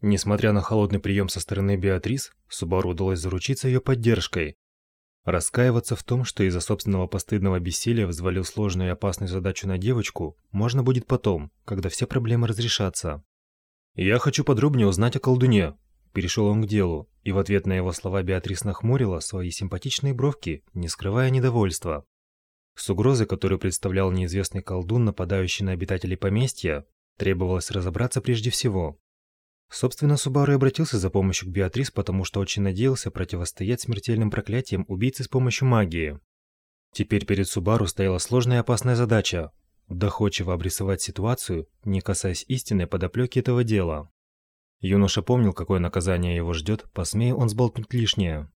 Несмотря на холодный прием со стороны Беатрис, Субару удалось заручиться ее поддержкой. Раскаиваться в том, что из-за собственного постыдного бессилия взвалил сложную и опасную задачу на девочку, можно будет потом, когда все проблемы разрешатся. «Я хочу подробнее узнать о колдуне», – перешел он к делу, и в ответ на его слова Беатрис нахмурила свои симпатичные бровки, не скрывая недовольства. С угрозой, которую представлял неизвестный колдун, нападающий на обитателей поместья, требовалось разобраться прежде всего. Собственно, Субару обратился за помощью к Беатрис, потому что очень надеялся противостоять смертельным проклятиям убийцы с помощью магии. Теперь перед Субару стояла сложная и опасная задача – доходчиво обрисовать ситуацию, не касаясь истинной подоплеки этого дела. Юноша помнил, какое наказание его ждет, посмея он сболтнуть лишнее.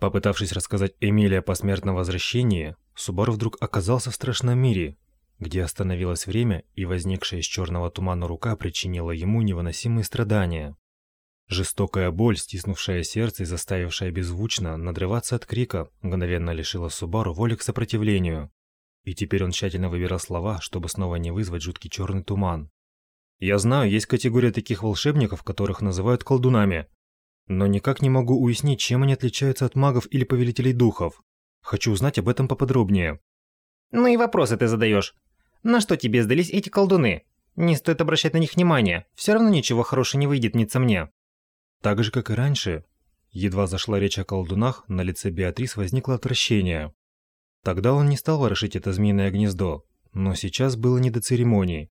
Попытавшись рассказать Эмилии о посмертном возвращении, Субару вдруг оказался в страшном мире, где остановилось время, и возникшая из черного тумана рука причинила ему невыносимые страдания. Жестокая боль, стиснувшая сердце и заставившая беззвучно надрываться от крика, мгновенно лишила Субару воли к сопротивлению. И теперь он тщательно выбирал слова, чтобы снова не вызвать жуткий черный туман. Я знаю, есть категория таких волшебников, которых называют колдунами. Но никак не могу уяснить, чем они отличаются от магов или повелителей духов. Хочу узнать об этом поподробнее. Ну и вопросы ты задаешь. На что тебе сдались эти колдуны? Не стоит обращать на них внимания, все равно ничего хорошего не выйдет, мнится мне. Так же, как и раньше, едва зашла речь о колдунах, на лице Беатрис возникло отвращение. Тогда он не стал ворошить это змеиное гнездо, но сейчас было не до церемоний.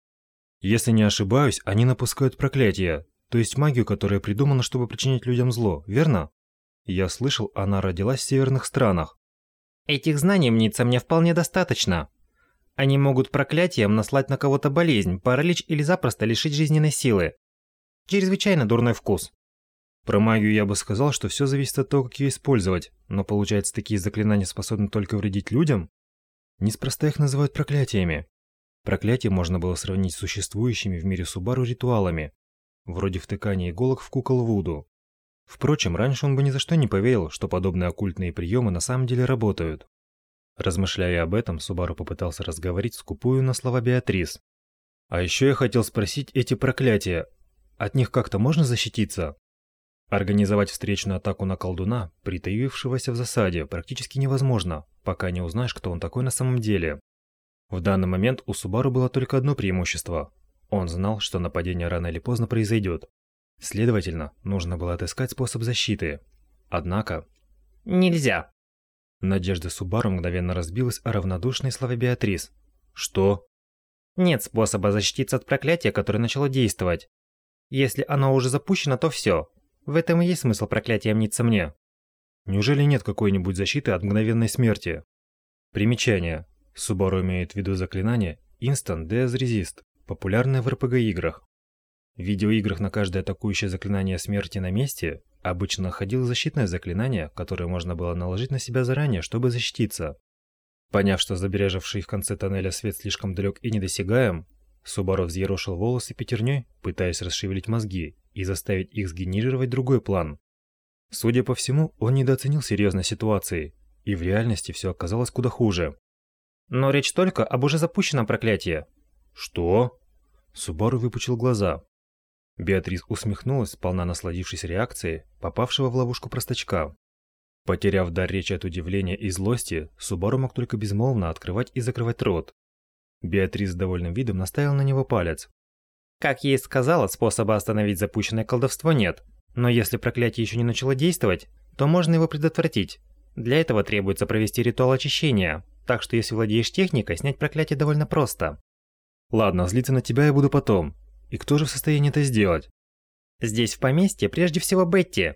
Если не ошибаюсь, они напускают проклятие, то есть магию, которая придумана, чтобы причинить людям зло, верно? Я слышал, она родилась в северных странах. Этих знаний, мнится мне, вполне достаточно. Они могут проклятием наслать на кого-то болезнь, паралич или запросто лишить жизненной силы. Чрезвычайно дурной вкус. Про магию я бы сказал, что все зависит от того, как ее использовать, но получается, такие заклинания способны только вредить людям? Неспроста их называют проклятиями. Проклятие можно было сравнить с существующими в мире Субару ритуалами, вроде втыкания иголок в кукол Вуду. Впрочем, раньше он бы ни за что не поверил, что подобные оккультные приемы на самом деле работают. Размышляя об этом, Субару попытался разговорить скупую на слова Беатрис. А еще я хотел спросить эти проклятия. От них как-то можно защититься? Организовать встречную атаку на колдуна, притаившегося в засаде, практически невозможно, пока не узнаешь, кто он такой на самом деле. В данный момент у Субару было только одно преимущество. Он знал, что нападение рано или поздно произойдет. Следовательно, нужно было отыскать способ защиты. Однако... Нельзя. Надежда Субару мгновенно разбилась о равнодушной слова Беатрис. «Что?» «Нет способа защититься от проклятия, которое начало действовать. Если оно уже запущено, то все. В этом и есть смысл проклятия, мнится мне». «Неужели нет какой-нибудь защиты от мгновенной смерти?» Примечание. Субару имеет в виду заклинание Instant Death Resist, популярное в RPG-играх. В видеоиграх на каждое атакующее заклинание смерти на месте обычно находил защитное заклинание, которое можно было наложить на себя заранее, чтобы защититься. Поняв, что забережавший в конце тоннеля свет слишком далек и недосягаем, Субару взъерошил волосы пятерней, пытаясь расшевелить мозги и заставить их сгенерировать другой план. Судя по всему, он недооценил серьезность ситуации, и в реальности все оказалось куда хуже. Но речь только об уже запущенном проклятии. Что? Субару выпучил глаза. Беатрис усмехнулась, сполна насладившись реакцией попавшего в ловушку простачка. Потеряв дар речи от удивления и злости, Субару мог только безмолвно открывать и закрывать рот. Беатрис с довольным видом наставил на него палец. Как ей сказала, способа остановить запущенное колдовство нет. Но если проклятие еще не начало действовать, то можно его предотвратить. Для этого требуется провести ритуал очищения, так что если владеешь техникой, снять проклятие довольно просто. Ладно, злиться на тебя я буду потом. И кто же в состоянии это сделать? Здесь в поместье прежде всего Бетти.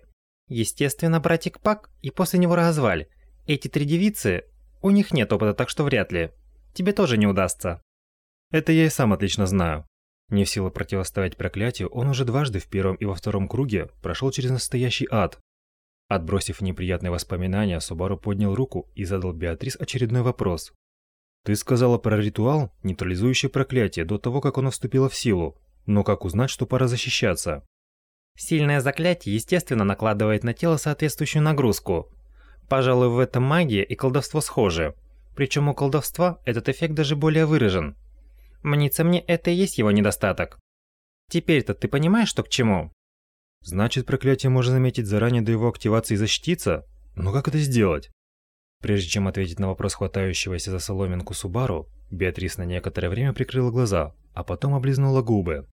Естественно, братик Пак и после него Разваль. Эти три девицы, у них нет опыта, так что вряд ли. Тебе тоже не удастся. Это я и сам отлично знаю. Не в силу противостоять проклятию, он уже дважды в первом и во втором круге прошел через настоящий ад. Отбросив неприятные воспоминания, Субару поднял руку и задал Беатрис очередной вопрос. «Ты сказала про ритуал, нейтрализующий проклятие, до того, как оно вступило в силу. Но как узнать, что пора защищаться? Сильное заклятие, естественно, накладывает на тело соответствующую нагрузку. Пожалуй, в этом магия и колдовство схожи. Причем у колдовства этот эффект даже более выражен. Мнится мне, это и есть его недостаток. Теперь-то ты понимаешь, что к чему? Значит, проклятие можно заметить заранее до его активации и защититься? Но как это сделать? Прежде чем ответить на вопрос хватающегося за соломинку Субару, Беатрис на некоторое время прикрыла глаза, а потом облизнула губы.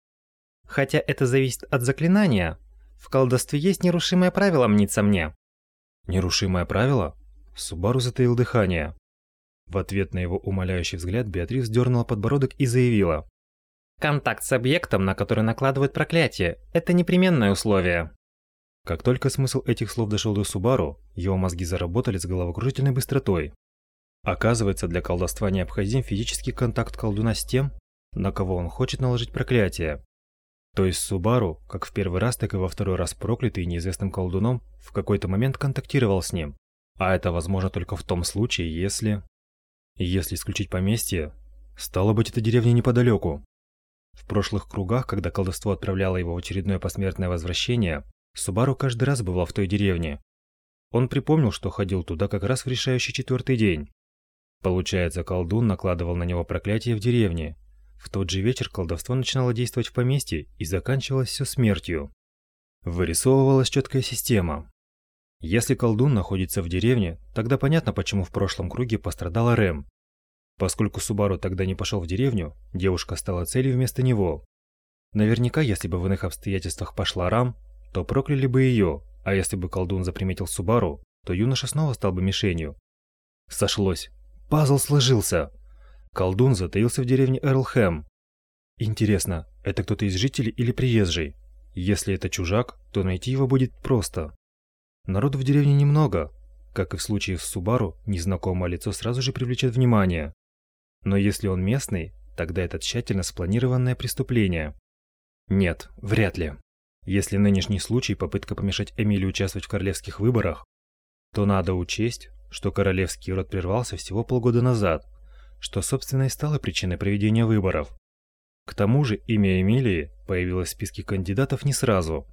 Хотя это зависит от заклинания, в колдовстве есть нерушимое правило, мнится мне. Нерушимое правило? Субару затаил дыхание. В ответ на его умоляющий взгляд Беатрис дернула подбородок и заявила. Контакт с объектом, на который накладывают проклятие, это непременное условие. Как только смысл этих слов дошел до Субару, его мозги заработали с головокружительной быстротой. Оказывается, для колдовства необходим физический контакт колдуна с тем, на кого он хочет наложить проклятие. То есть Субару, как в первый раз, так и во второй раз проклятый неизвестным колдуном, в какой-то момент контактировал с ним. А это возможно только в том случае, если... Если исключить поместье, стало быть, это деревня неподалеку. В прошлых кругах, когда колдовство отправляло его в очередное посмертное возвращение, Субару каждый раз бывал в той деревне. Он припомнил, что ходил туда как раз в решающий четвертый день. Получается, колдун накладывал на него проклятие в деревне, в тот же вечер колдовство начинало действовать в поместье и заканчивалось все смертью. Вырисовывалась четкая система. Если колдун находится в деревне, тогда понятно, почему в прошлом круге пострадала Рэм. Поскольку Субару тогда не пошел в деревню, девушка стала целью вместо него. Наверняка, если бы в иных обстоятельствах пошла Рам, то прокляли бы ее, а если бы колдун заприметил Субару, то юноша снова стал бы мишенью. Сошлось. Пазл сложился. Колдун затаился в деревне Эрлхэм. Интересно, это кто-то из жителей или приезжий? Если это чужак, то найти его будет просто. Народу в деревне немного. Как и в случае с Субару, незнакомое лицо сразу же привлечет внимание. Но если он местный, тогда это тщательно спланированное преступление. Нет, вряд ли. Если нынешний случай попытка помешать Эмилии участвовать в королевских выборах, то надо учесть, что королевский род прервался всего полгода назад, что, собственно, и стало причиной проведения выборов. К тому же имя Эмилии появилось в списке кандидатов не сразу,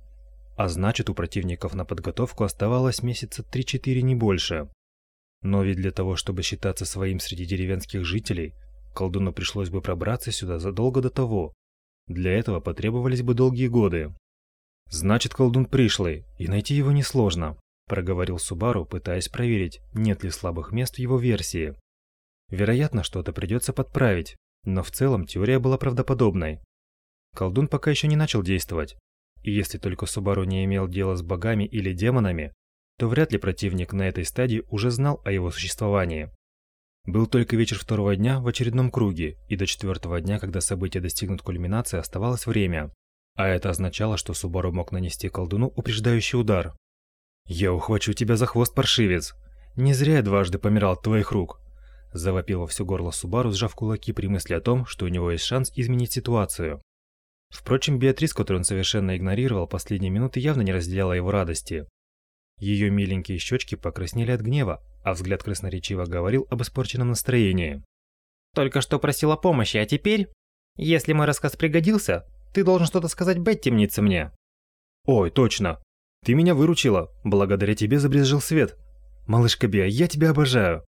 а значит, у противников на подготовку оставалось месяца 3-4 не больше. Но ведь для того, чтобы считаться своим среди деревенских жителей, колдуну пришлось бы пробраться сюда задолго до того. Для этого потребовались бы долгие годы. Значит, колдун пришлый, и найти его несложно, проговорил Субару, пытаясь проверить, нет ли слабых мест в его версии. Вероятно, что-то придется подправить, но в целом теория была правдоподобной. Колдун пока еще не начал действовать, и если только Субару не имел дела с богами или демонами, то вряд ли противник на этой стадии уже знал о его существовании. Был только вечер второго дня в очередном круге, и до четвертого дня, когда события достигнут кульминации, оставалось время. А это означало, что Субару мог нанести колдуну упреждающий удар. «Я ухвачу тебя за хвост, паршивец! Не зря я дважды помирал от твоих рук!» Завопил во все горло Субару, сжав кулаки при мысли о том, что у него есть шанс изменить ситуацию. Впрочем, Беатрис, которую он совершенно игнорировал последние минуты, явно не разделяла его радости. Ее миленькие щечки покраснели от гнева, а взгляд красноречиво говорил об испорченном настроении. «Только что просила помощи, а теперь? Если мой рассказ пригодился, ты должен что-то сказать Бетти, мнится мне». «Ой, точно! Ты меня выручила, благодаря тебе забрезжил свет. Малышка Беа, я тебя обожаю!»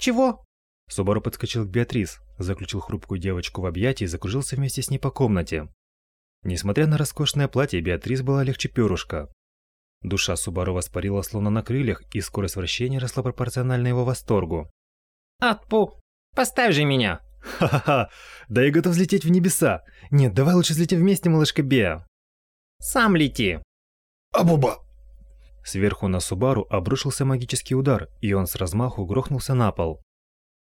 «Чего?» Субару подскочил к Беатрис, заключил хрупкую девочку в объятия и закружился вместе с ней по комнате. Несмотря на роскошное платье, Беатрис была легче перышка. Душа Субару воспарила словно на крыльях, и скорость вращения росла пропорционально его восторгу. «Отпу! Поставь же меня!» «Ха-ха-ха! Да я готов взлететь в небеса! Нет, давай лучше взлетим вместе, малышка Беа!» «Сам лети!» «Абуба!» Сверху на Субару обрушился магический удар, и он с размаху грохнулся на пол.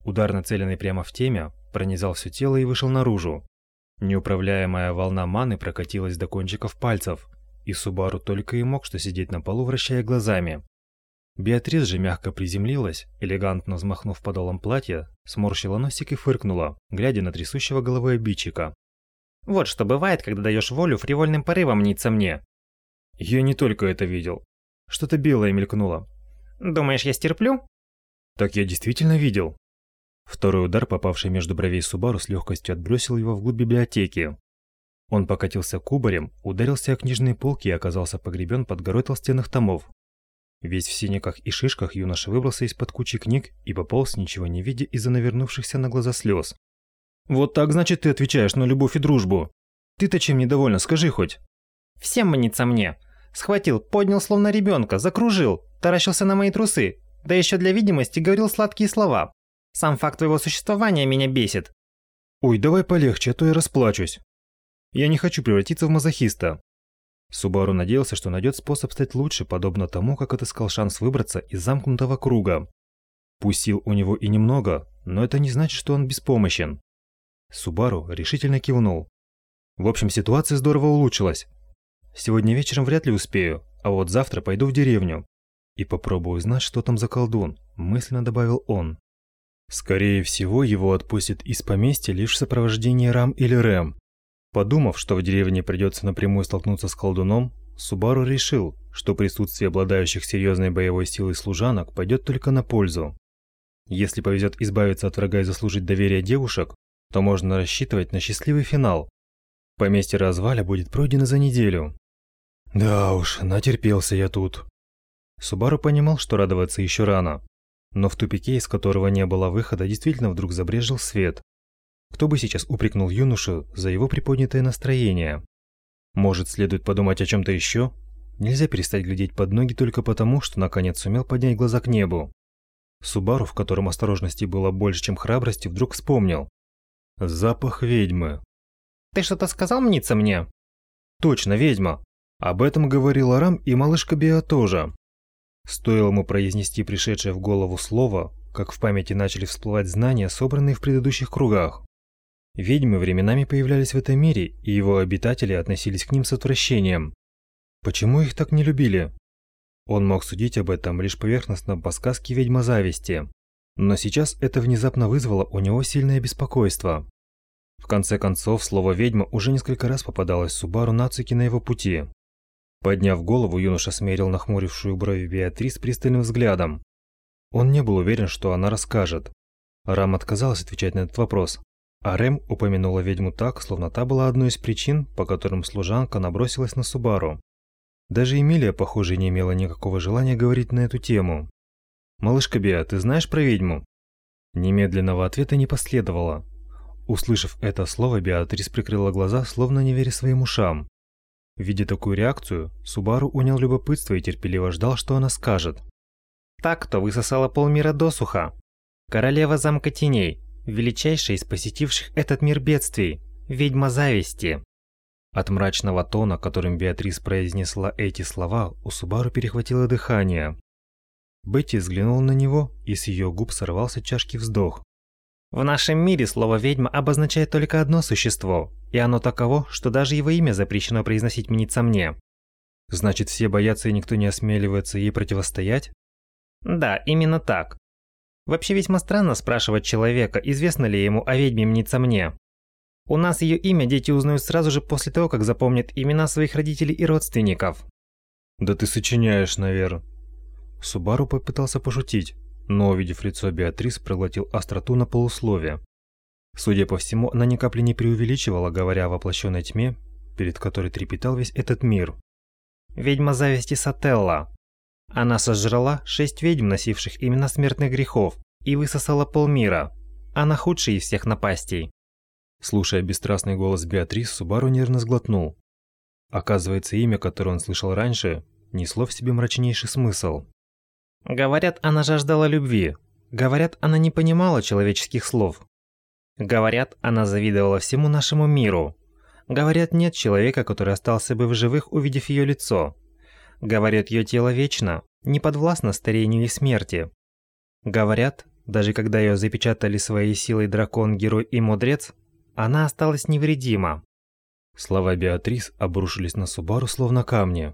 Удар, нацеленный прямо в темя, пронизал все тело и вышел наружу. Неуправляемая волна маны прокатилась до кончиков пальцев, и Субару только и мог что сидеть на полу, вращая глазами. Беатрис же мягко приземлилась, элегантно взмахнув подолом платья, сморщила носик и фыркнула, глядя на трясущего головой обидчика. «Вот что бывает, когда даешь волю фривольным порывам, мнится мне». «Я не только это видел. Что-то белое мелькнуло. Думаешь, я стерплю? Так я действительно видел. Второй удар, попавший между бровей Субару, с легкостью отбросил его вглубь библиотеки. Он покатился кубарем, ударился о книжные полки и оказался погребен под горой толстенных томов. Весь в синяках и шишках юноша выбрался из-под кучи книг и пополз, ничего не видя из-за навернувшихся на глаза слез. «Вот так, значит, ты отвечаешь на любовь и дружбу. Ты-то чем недовольна, скажи хоть?» «Всем мнится мне. Схватил, поднял словно ребенка, закружил, таращился на мои трусы, да еще для видимости говорил сладкие слова. Сам факт твоего существования меня бесит. Ой, давай полегче, а то я расплачусь. Я не хочу превратиться в мазохиста. Субару надеялся, что найдет способ стать лучше, подобно тому, как отыскал шанс выбраться из замкнутого круга. Пусть сил у него и немного, но это не значит, что он беспомощен. Субару решительно кивнул. В общем, ситуация здорово улучшилась. Сегодня вечером вряд ли успею, а вот завтра пойду в деревню. И попробую узнать, что там за колдун, мысленно добавил он. Скорее всего, его отпустят из поместья лишь в сопровождении Рам или Рэм. Подумав, что в деревне придется напрямую столкнуться с колдуном, Субару решил, что присутствие обладающих серьезной боевой силой служанок пойдет только на пользу. Если повезет избавиться от врага и заслужить доверие девушек, то можно рассчитывать на счастливый финал. Поместье Разваля будет пройдено за неделю. Да уж, натерпелся я тут. Субару понимал, что радоваться еще рано. Но в тупике, из которого не было выхода, действительно вдруг забрежил свет. Кто бы сейчас упрекнул юношу за его приподнятое настроение? Может, следует подумать о чем-то еще? Нельзя перестать глядеть под ноги только потому, что наконец сумел поднять глаза к небу. Субару, в котором осторожности было больше, чем храбрости, вдруг вспомнил. Запах ведьмы. «Ты что-то сказал мниться мне?» «Точно, ведьма. Об этом говорил Арам и малышка Беа тоже. Стоило ему произнести пришедшее в голову слово, как в памяти начали всплывать знания, собранные в предыдущих кругах. Ведьмы временами появлялись в этом мире, и его обитатели относились к ним с отвращением. Почему их так не любили? Он мог судить об этом лишь поверхностно по сказке «Ведьма зависти». Но сейчас это внезапно вызвало у него сильное беспокойство. В конце концов, слово «ведьма» уже несколько раз попадалось Субару Нацуки на его пути. Подняв голову, юноша смерил нахмурившую брови Беатрис пристальным взглядом. Он не был уверен, что она расскажет. Рам отказалась отвечать на этот вопрос. А Рэм упомянула ведьму так, словно та была одной из причин, по которым служанка набросилась на Субару. Даже Эмилия, похоже, не имела никакого желания говорить на эту тему. «Малышка Беа, ты знаешь про ведьму?» Немедленного ответа не последовало. Услышав это слово, Беатрис прикрыла глаза, словно не веря своим ушам. Видя такую реакцию, Субару унял любопытство и терпеливо ждал, что она скажет. Так, кто высосала полмира досуха. Королева замка теней, величайшая из посетивших этот мир бедствий, ведьма зависти. От мрачного тона, которым Беатрис произнесла эти слова, у Субару перехватило дыхание. Бетти взглянула на него, и с ее губ сорвался чашки вздох. В нашем мире слово «ведьма» обозначает только одно существо, и оно таково, что даже его имя запрещено произносить мниться мне. Значит, все боятся и никто не осмеливается ей противостоять? Да, именно так. Вообще весьма странно спрашивать человека, известно ли ему о ведьме мниться мне. У нас ее имя дети узнают сразу же после того, как запомнят имена своих родителей и родственников. Да ты сочиняешь, наверное. Субару попытался пошутить, но, увидев лицо Беатрис, проглотил остроту на полусловие. Судя по всему, она ни капли не преувеличивала, говоря о воплощенной тьме, перед которой трепетал весь этот мир. «Ведьма зависти Сателла. Она сожрала шесть ведьм, носивших имена смертных грехов, и высосала полмира. Она худшая из всех напастей». Слушая бесстрастный голос Беатрис, Субару нервно сглотнул. Оказывается, имя, которое он слышал раньше, несло в себе мрачнейший смысл. Говорят, она жаждала любви. Говорят, она не понимала человеческих слов. Говорят, она завидовала всему нашему миру. Говорят, нет человека, который остался бы в живых, увидев ее лицо. Говорят, ее тело вечно, не подвластно старению и смерти. Говорят, даже когда ее запечатали своей силой дракон, герой и мудрец, она осталась невредима. Слова Беатрис обрушились на Субару словно камни.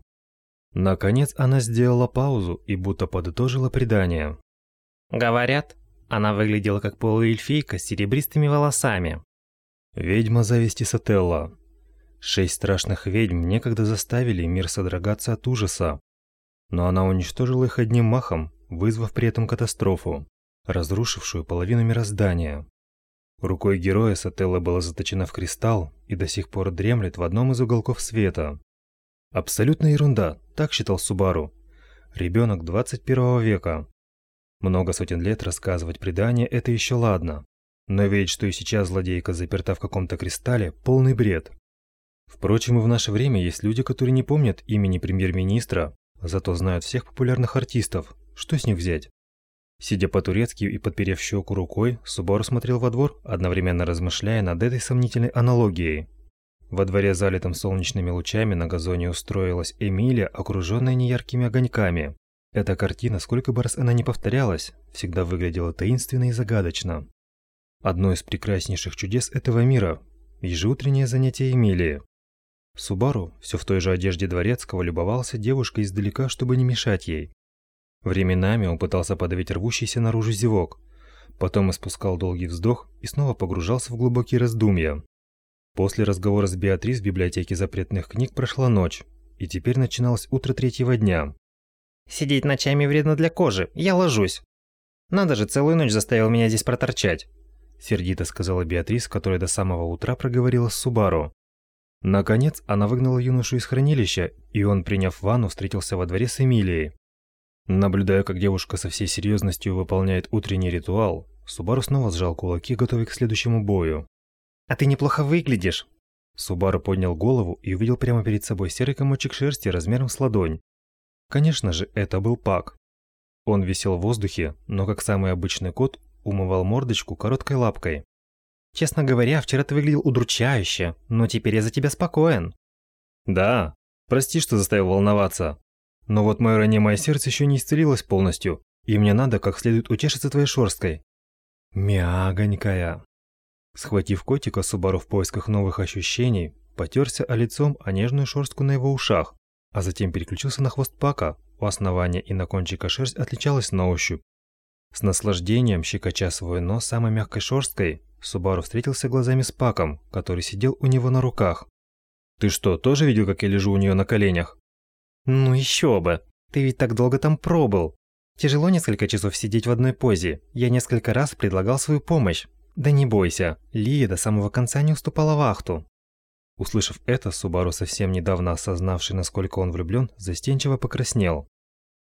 Наконец она сделала паузу и будто подытожила предание. Говорят, она выглядела как полуэльфийка с серебристыми волосами. Ведьма зависти Сателла. Шесть страшных ведьм некогда заставили мир содрогаться от ужаса. Но она уничтожила их одним махом, вызвав при этом катастрофу, разрушившую половину мироздания. Рукой героя Сателла была заточена в кристалл и до сих пор дремлет в одном из уголков света. Абсолютная ерунда, так считал Субару. Ребенок 21 века. Много сотен лет рассказывать предания – это еще ладно. Но верить, что и сейчас злодейка заперта в каком-то кристалле – полный бред. Впрочем, и в наше время есть люди, которые не помнят имени премьер-министра, зато знают всех популярных артистов. Что с них взять? Сидя по-турецки и подперев щеку рукой, Субару смотрел во двор, одновременно размышляя над этой сомнительной аналогией. Во дворе, залитом солнечными лучами, на газоне устроилась Эмилия, окруженная неяркими огоньками. Эта картина, сколько бы раз она ни повторялась, всегда выглядела таинственно и загадочно. Одно из прекраснейших чудес этого мира – ежеутреннее занятие Эмилии. Субару, все в той же одежде дворецкого, любовался девушкой издалека, чтобы не мешать ей. Временами он пытался подавить рвущийся наружу зевок, потом испускал долгий вздох и снова погружался в глубокие раздумья. После разговора с Беатрис в библиотеке запретных книг прошла ночь, и теперь начиналось утро третьего дня. «Сидеть ночами вредно для кожи, я ложусь. Надо же, целую ночь заставил меня здесь проторчать», сердито сказала Беатрис, которая до самого утра проговорила с Субару. Наконец, она выгнала юношу из хранилища, и он, приняв ванну, встретился во дворе с Эмилией. Наблюдая, как девушка со всей серьезностью выполняет утренний ритуал, Субару снова сжал кулаки, готовый к следующему бою. «А ты неплохо выглядишь!» Субару поднял голову и увидел прямо перед собой серый комочек шерсти размером с ладонь. Конечно же, это был Пак. Он висел в воздухе, но как самый обычный кот, умывал мордочку короткой лапкой. «Честно говоря, вчера ты выглядел удручающе, но теперь я за тебя спокоен». «Да, прости, что заставил волноваться. Но вот мое ранимое сердце еще не исцелилось полностью, и мне надо как следует утешиться твоей шорсткой. Мягонькая. Схватив котика, Субару в поисках новых ощущений, потерся о лицом о нежную шорстку на его ушах, а затем переключился на хвост Пака. У основания и на кончика шерсть отличалась на ощупь. С наслаждением, щекоча свой нос самой мягкой шорсткой, Субару встретился глазами с Паком, который сидел у него на руках. «Ты что, тоже видел, как я лежу у нее на коленях?» Ну еще бы. Ты ведь так долго там пробыл. Тяжело несколько часов сидеть в одной позе. Я несколько раз предлагал свою помощь. Да не бойся, Лия до самого конца не уступала вахту. Услышав это, Субару, совсем недавно осознавший, насколько он влюблен, застенчиво покраснел.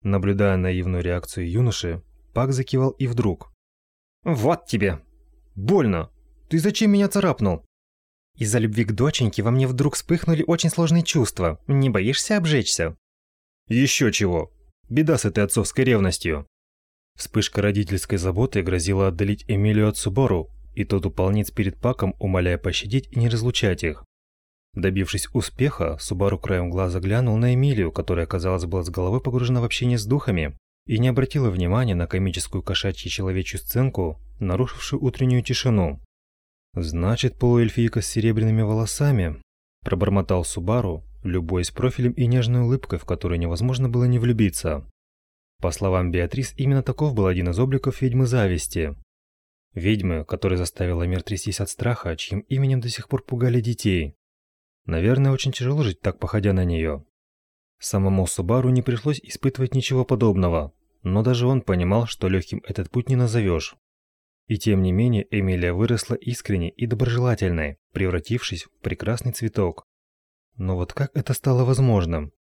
Наблюдая наивную реакцию юноши, Пак закивал и вдруг. «Вот тебе! Больно! Ты зачем меня царапнул?» Из-за любви к доченьке во мне вдруг вспыхнули очень сложные чувства. Не боишься обжечься? Еще чего. Беда с этой отцовской ревностью. Вспышка родительской заботы грозила отдалить Эмилию от Субору, и тот упал ниц перед Паком, умоляя пощадить и не разлучать их. Добившись успеха, Субару краем глаза глянул на Эмилию, которая, казалось, была с головой погружена в общение с духами, и не обратила внимания на комическую кошачью человечью сценку, нарушившую утреннюю тишину. «Значит, полуэльфийка с серебряными волосами», – пробормотал Субару, любуясь профилем и нежной улыбкой, в которую невозможно было не влюбиться. По словам Беатрис, именно таков был один из обликов ведьмы зависти. Ведьмы, которая заставила мир трястись от страха, чьим именем до сих пор пугали детей. Наверное, очень тяжело жить так, походя на нее. Самому Субару не пришлось испытывать ничего подобного, но даже он понимал, что легким этот путь не назовешь. И тем не менее Эмилия выросла искренней и доброжелательной, превратившись в прекрасный цветок. Но вот как это стало возможным?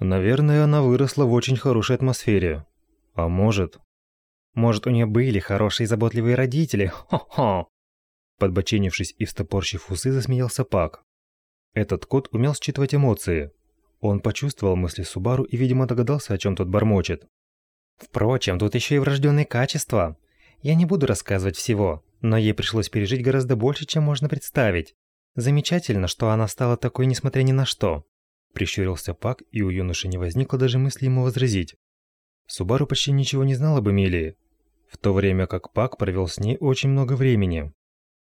Наверное, она выросла в очень хорошей атмосфере. А может... Может, у нее были хорошие и заботливые родители? Хо-хо! Подбоченившись и встопорщив усы, засмеялся Пак. Этот кот умел считывать эмоции. Он почувствовал мысли Субару и, видимо, догадался, о чем тот бормочет. Впрочем, тут еще и врожденные качества. Я не буду рассказывать всего, но ей пришлось пережить гораздо больше, чем можно представить. Замечательно, что она стала такой, несмотря ни на что. Прищурился Пак, и у юноши не возникло даже мысли ему возразить. Субару почти ничего не знал об Эмилии, в то время как Пак провел с ней очень много времени.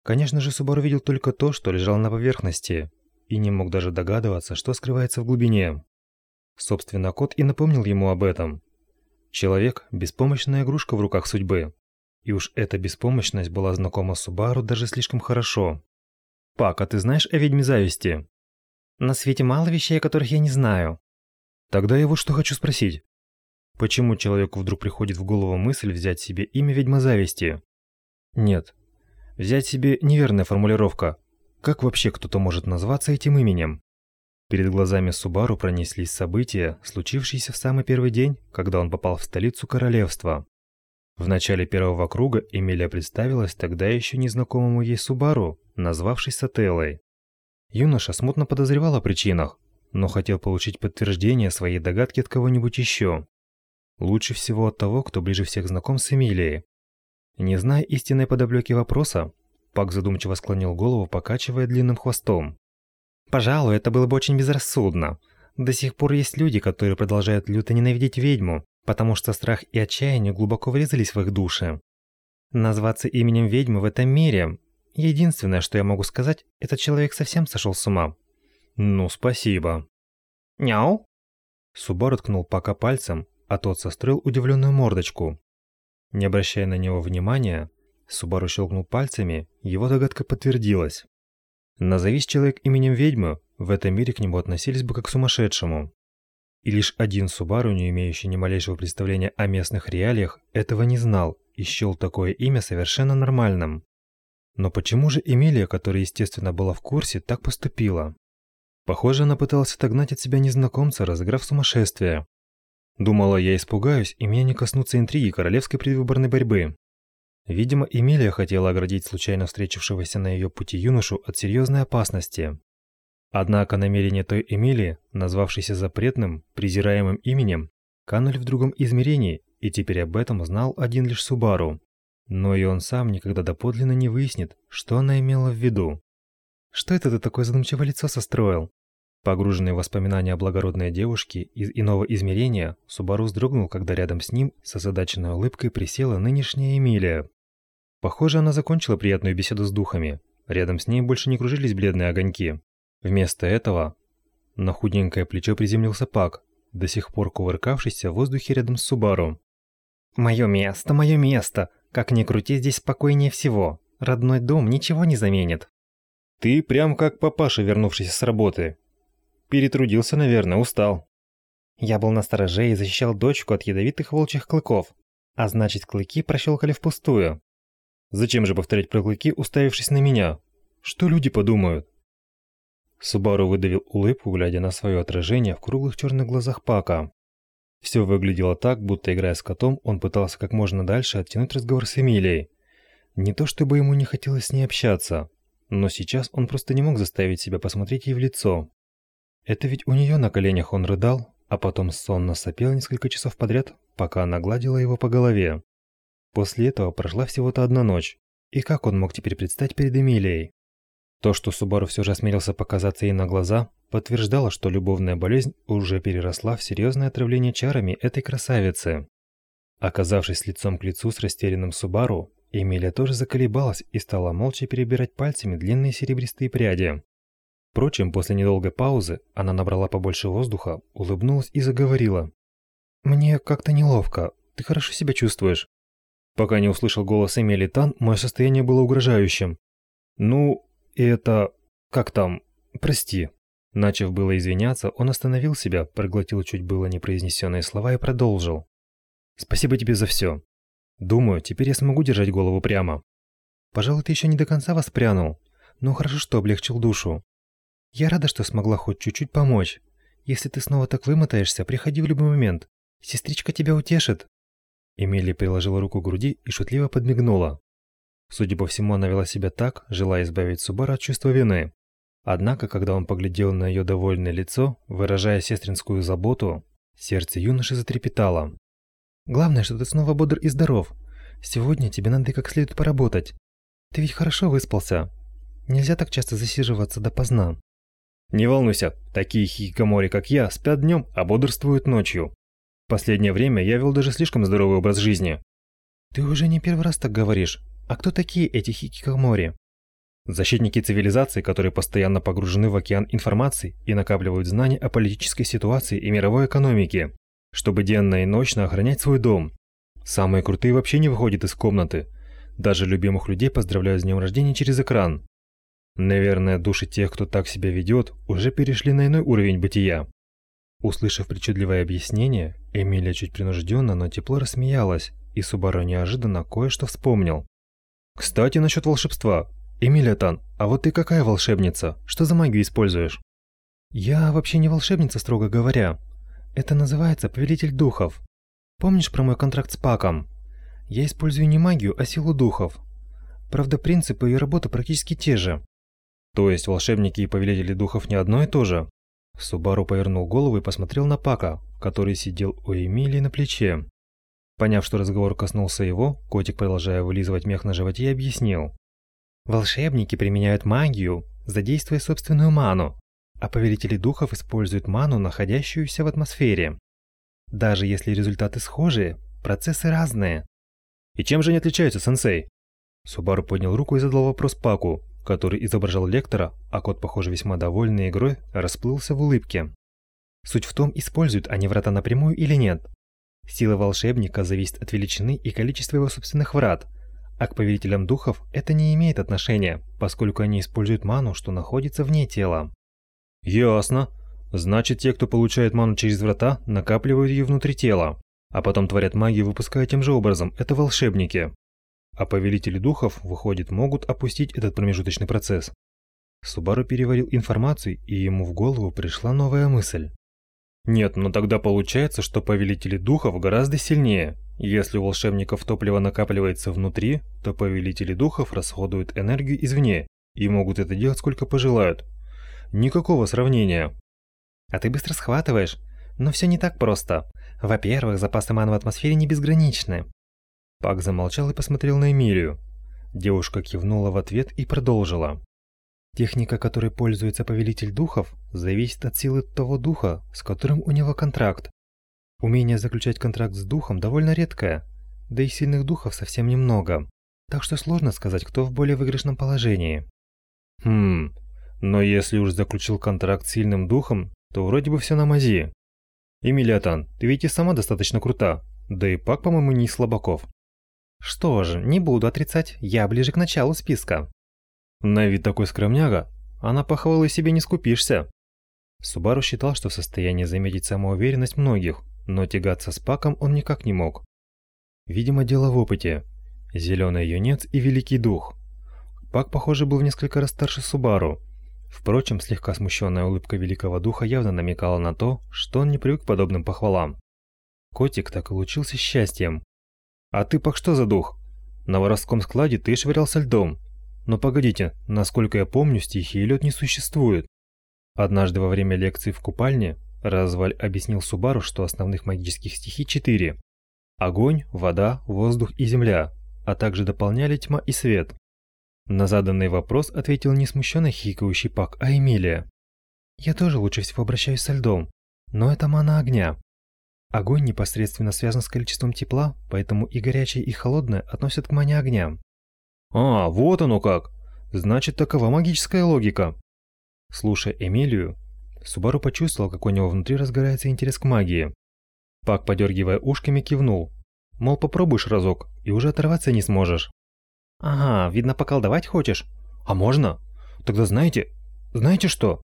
Конечно же, Субару видел только то, что лежало на поверхности, и не мог даже догадываться, что скрывается в глубине. Собственно, кот и напомнил ему об этом. Человек – беспомощная игрушка в руках судьбы. И уж эта беспомощность была знакома Субару даже слишком хорошо. «Пак, а ты знаешь о ведьме зависти?» «На свете мало вещей, о которых я не знаю». «Тогда я вот что хочу спросить. Почему человеку вдруг приходит в голову мысль взять себе имя ведьма зависти?» «Нет. Взять себе неверная формулировка. Как вообще кто-то может назваться этим именем?» Перед глазами Субару пронеслись события, случившиеся в самый первый день, когда он попал в столицу королевства. В начале первого круга Эмилия представилась тогда еще незнакомому ей Субару, назвавшись Сателлой. Юноша смутно подозревал о причинах, но хотел получить подтверждение своей догадки от кого-нибудь еще. Лучше всего от того, кто ближе всех знаком с Эмилией. Не зная истинной подоплеки вопроса, Пак задумчиво склонил голову, покачивая длинным хвостом. «Пожалуй, это было бы очень безрассудно. До сих пор есть люди, которые продолжают люто ненавидеть ведьму, потому что страх и отчаяние глубоко врезались в их души. Назваться именем ведьмы в этом мире – единственное, что я могу сказать, этот человек совсем сошел с ума». «Ну, спасибо». «Няу?» Субару ткнул Пака пальцем, а тот состроил удивленную мордочку. Не обращая на него внимания, Субару щелкнул пальцами, его догадка подтвердилась. Назовись человек именем ведьмы, в этом мире к нему относились бы как к сумасшедшему. И лишь один Субару, не имеющий ни малейшего представления о местных реалиях, этого не знал и счел такое имя совершенно нормальным. Но почему же Эмилия, которая, естественно, была в курсе, так поступила? Похоже, она пыталась отогнать от себя незнакомца, разыграв сумасшествие. Думала, я испугаюсь, и меня не коснутся интриги королевской предвыборной борьбы. Видимо, Эмилия хотела оградить случайно встретившегося на ее пути юношу от серьезной опасности. Однако намерения той Эмилии, назвавшейся запретным, презираемым именем, канули в другом измерении, и теперь об этом знал один лишь Субару. Но и он сам никогда доподлинно не выяснит, что она имела в виду. «Что это ты такое задумчивое лицо состроил?» Погруженный в воспоминания о благородной девушке из иного измерения, Субару вздрогнул, когда рядом с ним с озадаченной улыбкой присела нынешняя Эмилия. Похоже, она закончила приятную беседу с духами. Рядом с ней больше не кружились бледные огоньки. Вместо этого на худенькое плечо приземлился Пак, до сих пор кувыркавшийся в воздухе рядом с Субару. «Мое место, мое место! Как ни крути, здесь спокойнее всего. Родной дом ничего не заменит». «Ты прям как папаша, вернувшийся с работы. Перетрудился, наверное, устал. Я был на стороже и защищал дочку от ядовитых волчьих клыков. А значит, клыки прощелкали впустую. Зачем же повторять про клыки, уставившись на меня? Что люди подумают? Субару выдавил улыбку, глядя на свое отражение в круглых черных глазах Пака. Все выглядело так, будто играя с котом, он пытался как можно дальше оттянуть разговор с Эмилией. Не то чтобы ему не хотелось с ней общаться, но сейчас он просто не мог заставить себя посмотреть ей в лицо. Это ведь у нее на коленях он рыдал, а потом сонно сопел несколько часов подряд, пока она гладила его по голове. После этого прошла всего-то одна ночь, и как он мог теперь предстать перед Эмилией? То, что Субару все же осмелился показаться ей на глаза, подтверждало, что любовная болезнь уже переросла в серьезное отравление чарами этой красавицы. Оказавшись лицом к лицу с растерянным Субару, Эмилия тоже заколебалась и стала молча перебирать пальцами длинные серебристые пряди. Впрочем, после недолгой паузы она набрала побольше воздуха, улыбнулась и заговорила. «Мне как-то неловко. Ты хорошо себя чувствуешь?» Пока не услышал голос Эмили Тан, мое состояние было угрожающим. «Ну, это... как там? Прости». Начав было извиняться, он остановил себя, проглотил чуть было непроизнесенные слова и продолжил. «Спасибо тебе за все. Думаю, теперь я смогу держать голову прямо. Пожалуй, ты еще не до конца воспрянул, но хорошо, что облегчил душу. Я рада, что смогла хоть чуть-чуть помочь. Если ты снова так вымотаешься, приходи в любой момент. Сестричка тебя утешит». Эмилия приложила руку к груди и шутливо подмигнула. Судя по всему, она вела себя так, желая избавить Субара от чувства вины. Однако, когда он поглядел на ее довольное лицо, выражая сестринскую заботу, сердце юноши затрепетало. «Главное, что ты снова бодр и здоров. Сегодня тебе надо как следует поработать. Ты ведь хорошо выспался. Нельзя так часто засиживаться допоздна. Не волнуйся, такие хикомори, как я, спят днем, а бодрствуют ночью. В последнее время я вел даже слишком здоровый образ жизни. Ты уже не первый раз так говоришь. А кто такие эти хикикомори? Защитники цивилизации, которые постоянно погружены в океан информации и накапливают знания о политической ситуации и мировой экономике, чтобы денно и ночно охранять свой дом. Самые крутые вообще не выходят из комнаты. Даже любимых людей поздравляют с днем рождения через экран. Наверное, души тех, кто так себя ведет, уже перешли на иной уровень бытия. Услышав причудливое объяснение, Эмилия чуть принужденно, но тепло рассмеялась, и Субару неожиданно кое-что вспомнил. «Кстати, насчет волшебства. Эмилия Тан, а вот ты какая волшебница? Что за магию используешь?» «Я вообще не волшебница, строго говоря. Это называется Повелитель Духов. Помнишь про мой контракт с Паком? Я использую не магию, а силу духов. Правда, принципы и работа практически те же. То есть волшебники и повелители духов не одно и то же? Субару повернул голову и посмотрел на Пака, который сидел у Эмилии на плече. Поняв, что разговор коснулся его, котик, продолжая вылизывать мех на животе, объяснил. Волшебники применяют магию, задействуя собственную ману, а повелители духов используют ману, находящуюся в атмосфере. Даже если результаты схожие, процессы разные. И чем же они отличаются, сенсей? Субару поднял руку и задал вопрос Паку, который изображал лектора, а кот, похоже, весьма довольный игрой, расплылся в улыбке. Суть в том, используют они врата напрямую или нет. Сила волшебника зависит от величины и количества его собственных врат, а к повелителям духов это не имеет отношения, поскольку они используют ману, что находится вне тела. Ясно. Значит, те, кто получает ману через врата, накапливают ее внутри тела, а потом творят магию, выпуская тем же образом. Это волшебники. А повелители духов, выходит, могут опустить этот промежуточный процесс. Субару переварил информацию, и ему в голову пришла новая мысль. Нет, но тогда получается, что повелители духов гораздо сильнее. Если у волшебников топливо накапливается внутри, то повелители духов расходуют энергию извне и могут это делать сколько пожелают. Никакого сравнения. А ты быстро схватываешь. Но все не так просто. Во-первых, запасы маны в атмосфере не безграничны. Пак замолчал и посмотрел на Эмилию. Девушка кивнула в ответ и продолжила. Техника, которой пользуется повелитель духов, зависит от силы того духа, с которым у него контракт. Умение заключать контракт с духом довольно редкое, да и сильных духов совсем немного. Так что сложно сказать, кто в более выигрышном положении. Хм, но если уж заключил контракт с сильным духом, то вроде бы все на мази. Эмилиатан, ты ведь и сама достаточно крута, да и Пак, по-моему, не из слабаков. Что же, не буду отрицать, я ближе к началу списка. На вид такой скромняга, а на похвалы себе не скупишься. Субару считал, что в состоянии заметить самоуверенность многих, но тягаться с Паком он никак не мог. Видимо, дело в опыте. Зеленый юнец и великий дух. Пак, похоже, был в несколько раз старше Субару. Впрочем, слегка смущенная улыбка великого духа явно намекала на то, что он не привык к подобным похвалам. Котик так и лучился счастьем. «А ты, Пак, что за дух? На воровском складе ты швырялся льдом, но погодите, насколько я помню, стихии лед не существует. Однажды во время лекции в купальне Разваль объяснил Субару, что основных магических стихий четыре. Огонь, вода, воздух и земля, а также дополняли тьма и свет. На заданный вопрос ответил не смущенно хихикающий Пак, а Эмилия. «Я тоже лучше всего обращаюсь со льдом, но это мана огня. Огонь непосредственно связан с количеством тепла, поэтому и горячее, и холодное относят к мане огня. А, вот оно как. Значит, такова магическая логика. Слушая Эмилию, Субару почувствовал, как у него внутри разгорается интерес к магии. Пак, подергивая ушками, кивнул. Мол, попробуешь разок, и уже оторваться не сможешь. Ага, видно, поколдовать хочешь? А можно? Тогда знаете, знаете что?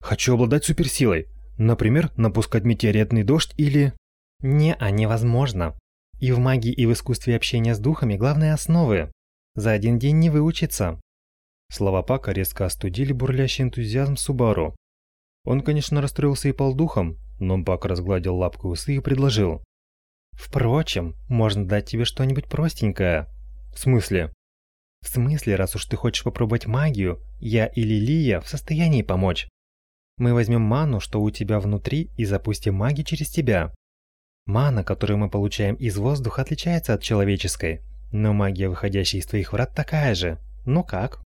Хочу обладать суперсилой. Например, напускать метеоритный дождь или... Не, а невозможно. И в магии, и в искусстве общения с духами главные основы. За один день не выучиться. Слова Пака резко остудили бурлящий энтузиазм Субару. Он, конечно, расстроился и пал духом, но Пак разгладил лапкой усы и предложил. «Впрочем, можно дать тебе что-нибудь простенькое». «В смысле?» «В смысле, раз уж ты хочешь попробовать магию, я или Лия в состоянии помочь. Мы возьмем ману, что у тебя внутри, и запустим магию через тебя. Мана, которую мы получаем из воздуха, отличается от человеческой, но магия, выходящая из твоих врат, такая же. Ну как?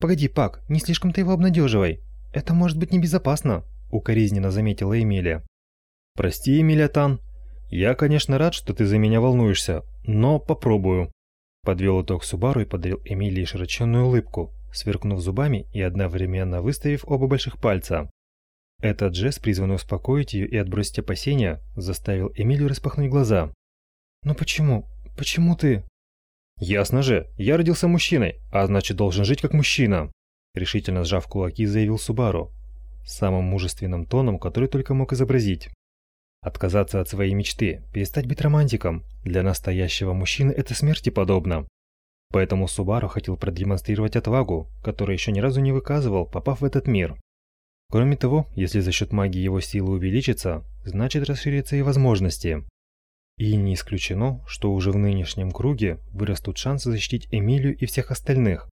Погоди, Пак, не слишком ты его обнадеживай. Это может быть небезопасно, укоризненно заметила Эмилия. Прости, Эмилия Тан. Я, конечно, рад, что ты за меня волнуешься, но попробую. Подвел итог Субару и подарил Эмилии широченную улыбку, сверкнув зубами и одновременно выставив оба больших пальца. Этот жест, призванный успокоить ее и отбросить опасения, заставил Эмилию распахнуть глаза. «Но почему? Почему ты?» «Ясно же, я родился мужчиной, а значит должен жить как мужчина», решительно сжав кулаки, заявил Субару, самым мужественным тоном, который только мог изобразить. Отказаться от своей мечты, перестать быть романтиком, для настоящего мужчины это смерти подобно. Поэтому Субару хотел продемонстрировать отвагу, которую еще ни разу не выказывал, попав в этот мир. Кроме того, если за счет магии его силы увеличится, значит расширятся и возможности. И не исключено, что уже в нынешнем круге вырастут шансы защитить Эмилию и всех остальных.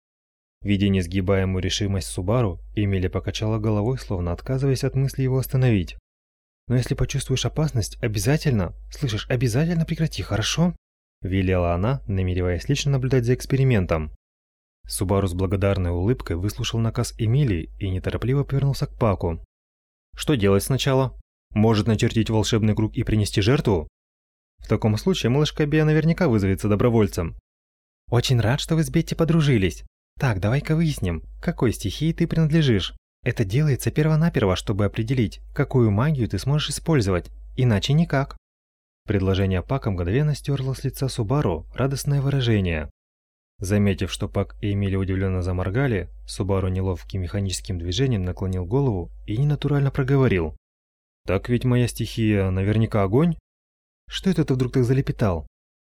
Видя несгибаемую решимость Субару, Эмилия покачала головой, словно отказываясь от мысли его остановить. «Но если почувствуешь опасность, обязательно, слышишь, обязательно прекрати, хорошо?» Велела она, намереваясь лично наблюдать за экспериментом. Субару с благодарной улыбкой выслушал наказ Эмилии и неторопливо повернулся к Паку. «Что делать сначала? Может начертить волшебный круг и принести жертву?» В таком случае малышка Бея наверняка вызовется добровольцем. «Очень рад, что вы с Бетти подружились. Так, давай-ка выясним, какой стихии ты принадлежишь. Это делается первонаперво, чтобы определить, какую магию ты сможешь использовать, иначе никак». Предложение Пака мгновенно стерло с лица Субару радостное выражение. Заметив, что Пак и Эмили удивленно заморгали, Субару неловким механическим движением наклонил голову и ненатурально проговорил. «Так ведь моя стихия наверняка огонь?» «Что это ты вдруг так залепетал?»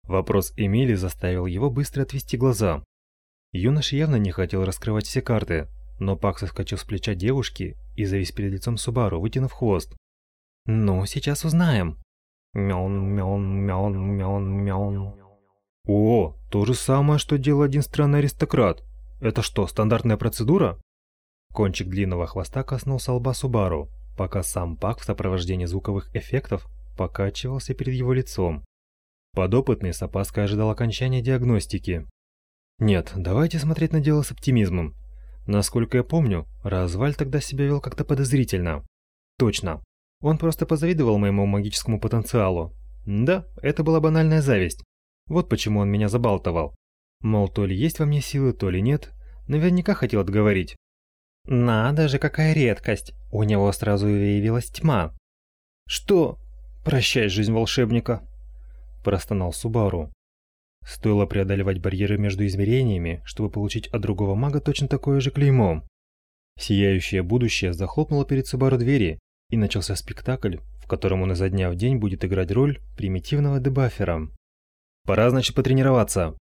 Вопрос Эмили заставил его быстро отвести глаза. Юноша явно не хотел раскрывать все карты, но Пак соскочил с плеча девушки и завис перед лицом Субару, вытянув хвост. «Ну, сейчас узнаем». Мяун, мяун, мяун, мяун, мяун. О, то же самое, что делал один странный аристократ. Это что, стандартная процедура? Кончик длинного хвоста коснулся лба Субару, пока сам Пак в сопровождении звуковых эффектов покачивался перед его лицом. Подопытный с опаской ожидал окончания диагностики. Нет, давайте смотреть на дело с оптимизмом. Насколько я помню, Разваль тогда себя вел как-то подозрительно. Точно. Он просто позавидовал моему магическому потенциалу. Да, это была банальная зависть. Вот почему он меня забалтывал. Мол, то ли есть во мне силы, то ли нет. Наверняка хотел отговорить. Надо же, какая редкость. У него сразу явилась тьма. Что? Прощай, жизнь волшебника. Простонал Субару. Стоило преодолевать барьеры между измерениями, чтобы получить от другого мага точно такое же клеймо. Сияющее будущее захлопнуло перед Субару двери, и начался спектакль, в котором он изо дня в день будет играть роль примитивного дебафера. Пора, значит, потренироваться.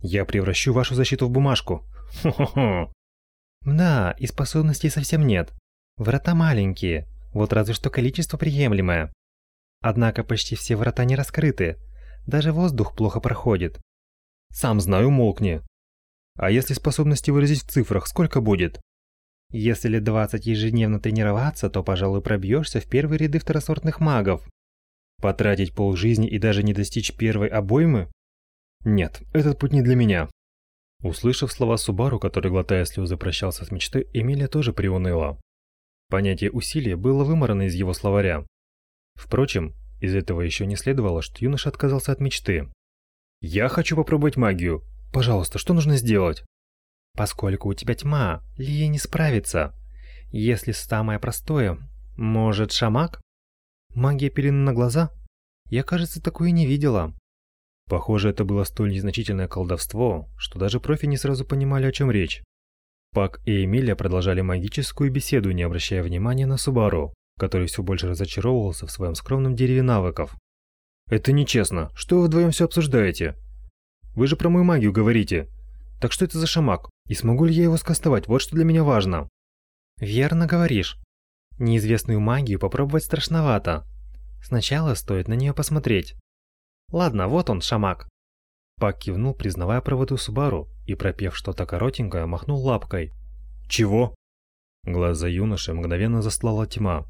Я превращу вашу защиту в бумажку. Хо-хо-хо. Да, и способностей совсем нет. Врата маленькие, вот разве что количество приемлемое. Однако почти все врата не раскрыты. Даже воздух плохо проходит. Сам знаю, молкни. А если способности выразить в цифрах, сколько будет? Если лет 20 ежедневно тренироваться, то, пожалуй, пробьешься в первые ряды второсортных магов. Потратить полжизни и даже не достичь первой обоймы? Нет, этот путь не для меня. Услышав слова Субару, который, глотая слезы, прощался с мечтой, Эмилия тоже приуныла. Понятие усилия было выморано из его словаря. Впрочем, из этого еще не следовало, что юноша отказался от мечты. «Я хочу попробовать магию. Пожалуйста, что нужно сделать?» Поскольку у тебя тьма, Лия не справится. Если самое простое, может, шамак? Магия пелены на глаза? Я, кажется, такое не видела. Похоже, это было столь незначительное колдовство, что даже профи не сразу понимали, о чем речь. Пак и Эмилия продолжали магическую беседу, не обращая внимания на Субару, который все больше разочаровывался в своем скромном дереве навыков. «Это нечестно. Что вы вдвоем все обсуждаете? Вы же про мою магию говорите. Так что это за шамак? И смогу ли я его скастовать? Вот что для меня важно. Верно говоришь. Неизвестную магию попробовать страшновато. Сначала стоит на нее посмотреть. Ладно, вот он, шамак. Пак кивнул, признавая правоту Субару, и, пропев что-то коротенькое, махнул лапкой. «Чего?» Глаза юноши мгновенно застлала тьма.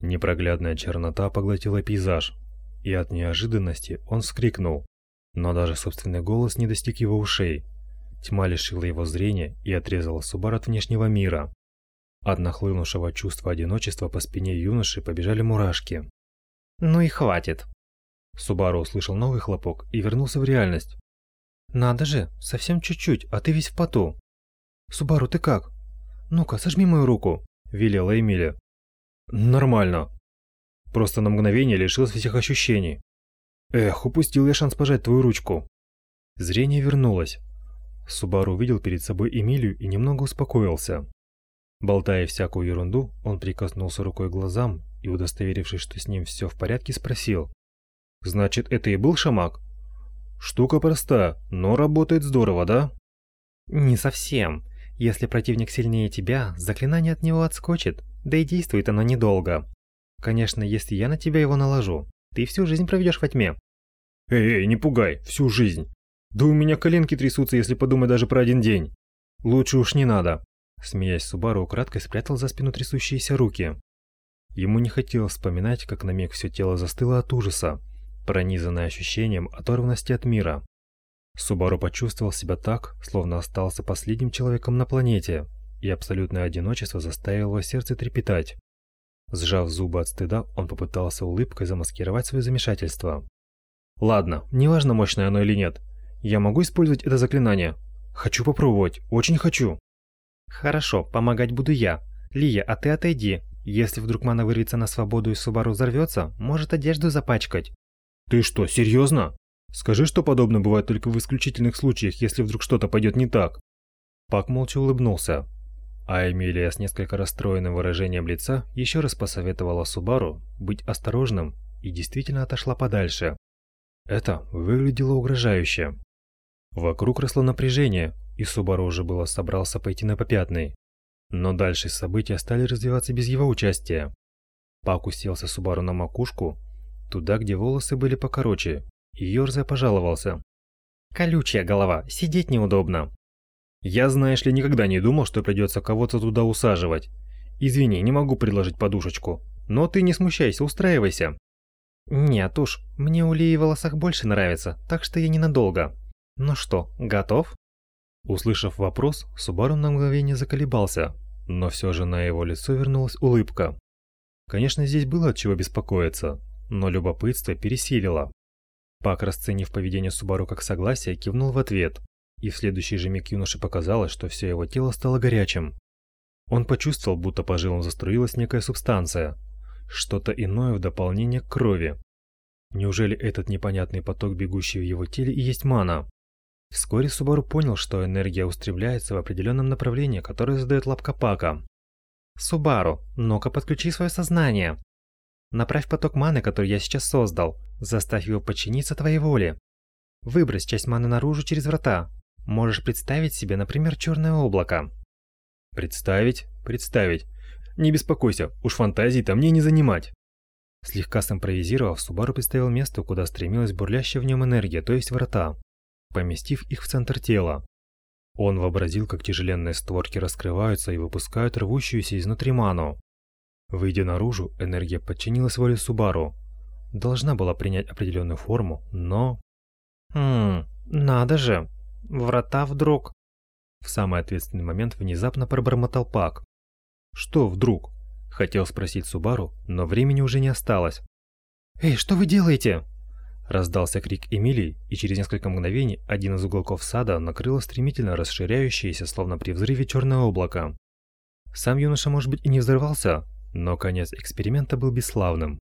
Непроглядная чернота поглотила пейзаж, и от неожиданности он вскрикнул. Но даже собственный голос не достиг его ушей. Тьма лишила его зрения и отрезала Субар от внешнего мира. От нахлынувшего чувства одиночества по спине юноши побежали мурашки. «Ну и хватит!» Субару услышал новый хлопок и вернулся в реальность. «Надо же, совсем чуть-чуть, а ты весь в поту!» «Субару, ты как? Ну-ка, сожми мою руку!» – велела Эмилия. «Нормально!» Просто на мгновение лишился всех ощущений. «Эх, упустил я шанс пожать твою ручку!» Зрение вернулось, Субару увидел перед собой Эмилию и немного успокоился. Болтая всякую ерунду, он прикоснулся рукой к глазам и, удостоверившись, что с ним все в порядке, спросил. «Значит, это и был шамак?» «Штука проста, но работает здорово, да?» «Не совсем. Если противник сильнее тебя, заклинание от него отскочит, да и действует оно недолго. Конечно, если я на тебя его наложу, ты всю жизнь проведешь во тьме». «Эй, эй, не пугай, всю жизнь. Да у меня коленки трясутся, если подумать даже про один день. Лучше уж не надо. Смеясь, Субару украдкой спрятал за спину трясущиеся руки. Ему не хотелось вспоминать, как на миг все тело застыло от ужаса, пронизанное ощущением оторванности от мира. Субару почувствовал себя так, словно остался последним человеком на планете, и абсолютное одиночество заставило его сердце трепетать. Сжав зубы от стыда, он попытался улыбкой замаскировать свое замешательство. «Ладно, неважно, мощное оно или нет. Я могу использовать это заклинание? Хочу попробовать, очень хочу!» «Хорошо, помогать буду я. Лия, а ты отойди. Если вдруг мана вырвется на свободу и Субару взорвется, может одежду запачкать». «Ты что, серьезно? Скажи, что подобное бывает только в исключительных случаях, если вдруг что-то пойдет не так». Пак молча улыбнулся. А Эмилия с несколько расстроенным выражением лица еще раз посоветовала Субару быть осторожным и действительно отошла подальше. Это выглядело угрожающе. Вокруг росло напряжение, и Субару уже было собрался пойти на попятный. Но дальше события стали развиваться без его участия. Пак уселся Субару на макушку, туда, где волосы были покороче, и ерзая пожаловался. «Колючая голова, сидеть неудобно». Я, знаешь ли, никогда не думал, что придется кого-то туда усаживать. Извини, не могу предложить подушечку. Но ты не смущайся, устраивайся. Нет уж, мне у Лии в волосах больше нравится, так что я ненадолго. Ну что, готов? Услышав вопрос, Субару на мгновение заколебался, но все же на его лицо вернулась улыбка. Конечно, здесь было от чего беспокоиться, но любопытство пересилило. Пак, расценив поведение Субару как согласие, кивнул в ответ, и в следующий же миг юноше показалось, что все его тело стало горячим. Он почувствовал, будто по жилам заструилась некая субстанция, что-то иное в дополнение к крови. Неужели этот непонятный поток, бегущий в его теле, и есть мана? Вскоре Субару понял, что энергия устремляется в определенном направлении, которое задает лапка Пака. «Субару, ну-ка подключи свое сознание. Направь поток маны, который я сейчас создал. Заставь его подчиниться твоей воле. Выбрось часть маны наружу через врата. Можешь представить себе, например, черное облако. Представить? Представить. Не беспокойся, уж фантазии-то мне не занимать. Слегка симпровизировав, Субару представил место, куда стремилась бурлящая в нем энергия, то есть врата, поместив их в центр тела. Он вообразил, как тяжеленные створки раскрываются и выпускают рвущуюся изнутри ману. Выйдя наружу, энергия подчинилась воле Субару. Должна была принять определенную форму, но... Хм, надо же, Врата вдруг. В самый ответственный момент внезапно пробормотал Пак. Что вдруг? Хотел спросить Субару, но времени уже не осталось. «Эй, что вы делаете?» Раздался крик Эмилии, и через несколько мгновений один из уголков сада накрыло стремительно расширяющееся, словно при взрыве, черное облако. Сам юноша, может быть, и не взорвался, но конец эксперимента был бесславным.